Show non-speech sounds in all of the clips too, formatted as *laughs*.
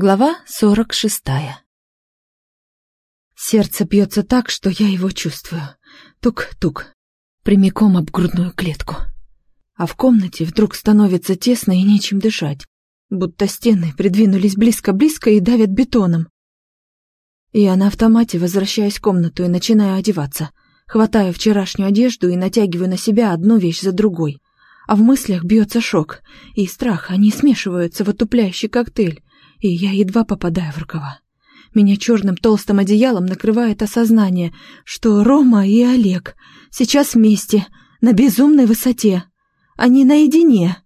Глава сорок шестая Сердце бьется так, что я его чувствую. Тук-тук. Прямиком об грудную клетку. А в комнате вдруг становится тесно и нечем дышать. Будто стены придвинулись близко-близко и давят бетоном. Я на автомате возвращаюсь в комнату и начинаю одеваться. Хватаю вчерашнюю одежду и натягиваю на себя одну вещь за другой. А в мыслях бьется шок и страх, они смешиваются в отупляющий коктейль и я едва попадаю в рукава. Меня черным толстым одеялом накрывает осознание, что Рома и Олег сейчас вместе, на безумной высоте. Они наедине,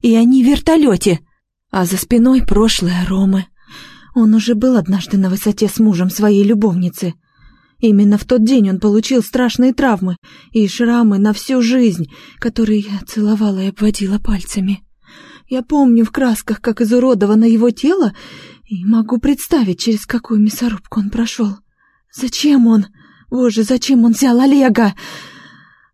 и они в вертолете, а за спиной прошлое Ромы. Он уже был однажды на высоте с мужем своей любовницы. Именно в тот день он получил страшные травмы и шрамы на всю жизнь, которые я целовала и обводила пальцами. Я помню в красках, как изуродовано его тело, и могу представить, через какую мясорубку он прошел. Зачем он? Боже, зачем он взял Олега?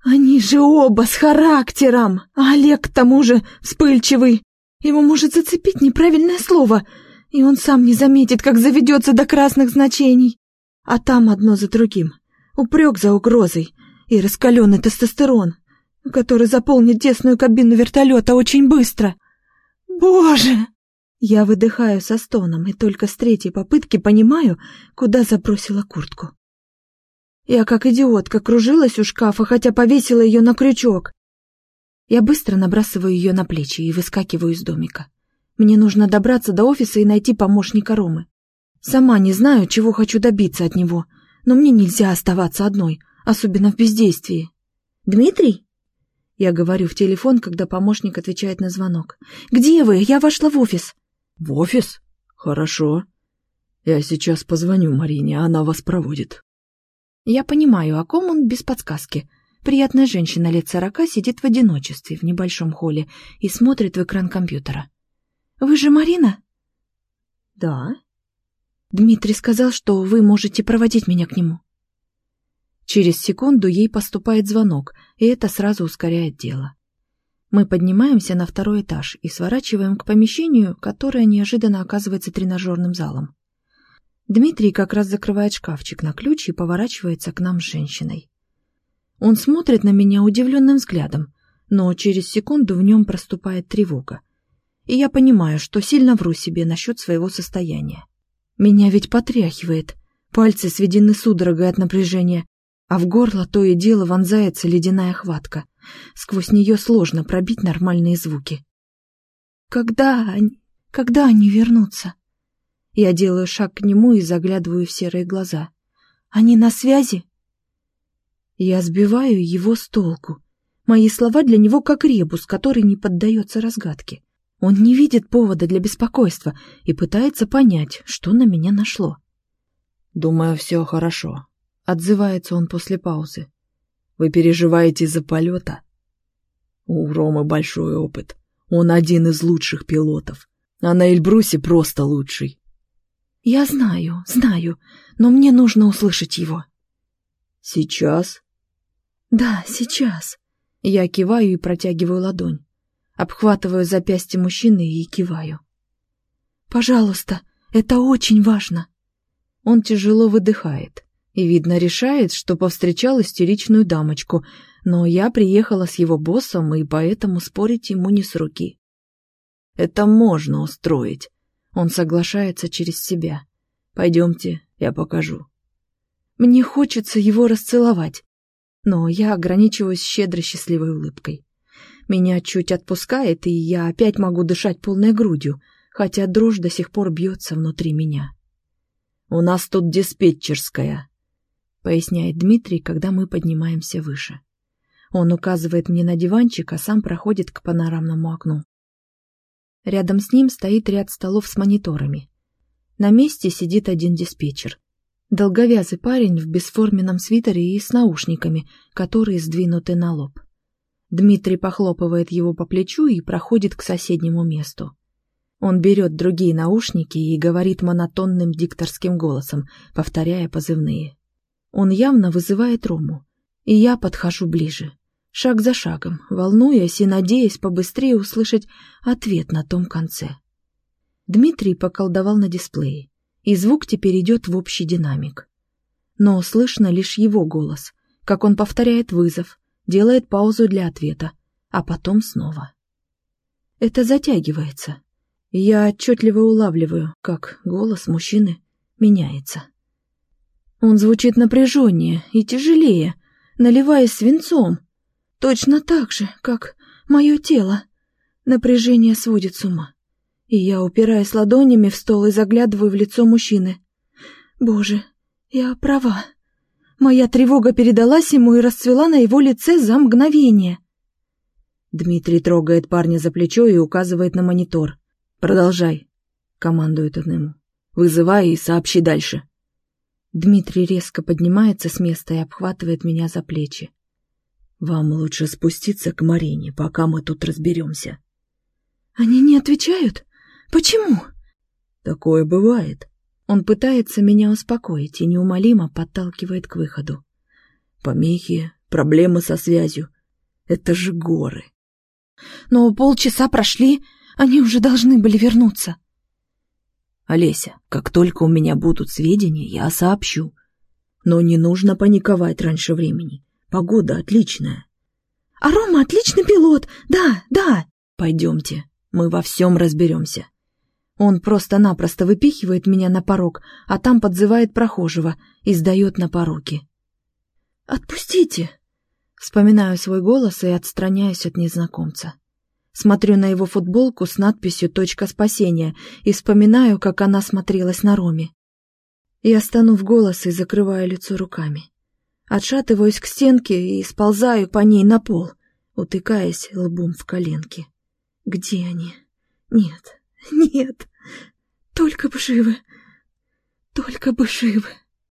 Они же оба с характером, а Олег к тому же вспыльчивый. Его может зацепить неправильное слово, и он сам не заметит, как заведется до красных значений. А там одно за другим. Упрек за угрозой и раскаленный тестостерон, который заполнит тесную кабину вертолета очень быстро — «Боже!» Я выдыхаю со стоном и только с третьей попытки понимаю, куда забросила куртку. Я как идиотка кружилась у шкафа, хотя повесила ее на крючок. Я быстро набрасываю ее на плечи и выскакиваю из домика. Мне нужно добраться до офиса и найти помощника Ромы. Сама не знаю, чего хочу добиться от него, но мне нельзя оставаться одной, особенно в бездействии. «Дмитрий?» Я говорю в телефон, когда помощник отвечает на звонок. «Где вы? Я вошла в офис». «В офис? Хорошо. Я сейчас позвоню Марине, она вас проводит». Я понимаю, о ком он без подсказки. Приятная женщина лет сорока сидит в одиночестве в небольшом холле и смотрит в экран компьютера. «Вы же Марина?» «Да». «Дмитрий сказал, что вы можете проводить меня к нему». Через секунду ей поступает звонок, и это сразу ускоряет дело. Мы поднимаемся на второй этаж и сворачиваем к помещению, которое неожиданно оказывается тренажерным залом. Дмитрий как раз закрывает шкафчик на ключ и поворачивается к нам с женщиной. Он смотрит на меня удивленным взглядом, но через секунду в нем проступает тревога. И я понимаю, что сильно вру себе насчет своего состояния. Меня ведь потряхивает, пальцы сведены судорогой от напряжения, а в горло то и дело вонзается ледяная хватка. Сквозь нее сложно пробить нормальные звуки. «Когда они... когда они вернутся?» Я делаю шаг к нему и заглядываю в серые глаза. «Они на связи?» Я сбиваю его с толку. Мои слова для него как ребус, который не поддается разгадке. Он не видит повода для беспокойства и пытается понять, что на меня нашло. «Думаю, все хорошо», Отзывается он после паузы. Вы переживаете из-за полета? У Ромы большой опыт. Он один из лучших пилотов. А на Эльбрусе просто лучший. Я знаю, знаю, но мне нужно услышать его. Сейчас? Да, сейчас. Я киваю и протягиваю ладонь. Обхватываю запястье мужчины и киваю. Пожалуйста, это очень важно. Он тяжело выдыхает и, видно, решает, что повстречал истеричную дамочку, но я приехала с его боссом, и поэтому спорить ему не с руки. «Это можно устроить», — он соглашается через себя. «Пойдемте, я покажу». Мне хочется его расцеловать, но я ограничиваюсь щедро счастливой улыбкой. Меня чуть отпускает, и я опять могу дышать полной грудью, хотя дрожь до сих пор бьется внутри меня. «У нас тут диспетчерская», — поясняет Дмитрий, когда мы поднимаемся выше. Он указывает мне на диванчик, а сам проходит к панорамному окну. Рядом с ним стоит ряд столов с мониторами. На месте сидит один диспетчер. Долговязый парень в бесформенном свитере и с наушниками, которые сдвинуты на лоб. Дмитрий похлопывает его по плечу и проходит к соседнему месту. Он берет другие наушники и говорит монотонным дикторским голосом, повторяя позывные. Он явно вызывает Рому. И я подхожу ближе, шаг за шагом, волнуясь и надеясь побыстрее услышать ответ на том конце. Дмитрий поколдовал на дисплее, и звук теперь идет в общий динамик. Но слышно лишь его голос, как он повторяет вызов, делает паузу для ответа, а потом снова. Это затягивается. Я отчетливо улавливаю, как голос мужчины меняется. Он звучит напряженнее и тяжелее, наливаясь свинцом. Точно так же, как мое тело. Напряжение сводит с ума. И я упираюсь ладонями в стол и заглядываю в лицо мужчины. Боже, я права. Моя тревога передалась ему и расцвела на его лице за мгновение. Дмитрий трогает парня за плечо и указывает на монитор. «Продолжай», — командует он ему. «Вызывай и сообщи дальше». Дмитрий резко поднимается с места и обхватывает меня за плечи. «Вам лучше спуститься к Марине, пока мы тут разберемся». «Они не отвечают? Почему?» «Такое бывает». Он пытается меня успокоить и неумолимо подталкивает к выходу. «Помехи, проблемы со связью. Это же горы». «Но полчаса прошли, они уже должны были вернуться». «Олеся, как только у меня будут сведения, я сообщу. Но не нужно паниковать раньше времени. Погода отличная». «А Рома отличный пилот, да, да». «Пойдемте, мы во всем разберемся». Он просто-напросто выпихивает меня на порог, а там подзывает прохожего и сдает на поруки. «Отпустите!» Вспоминаю свой голос и отстраняюсь от незнакомца. Смотрю на его футболку с надписью «Точка спасения» и вспоминаю, как она смотрелась на Роме. Я стану в голос и закрываю лицо руками. Отшатываюсь к стенке и сползаю по ней на пол, утыкаясь лбом в коленки. Где они? Нет, *laughs* нет, только бы живы, только бы живы.